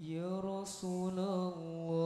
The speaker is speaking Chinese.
耶罗斯那乌。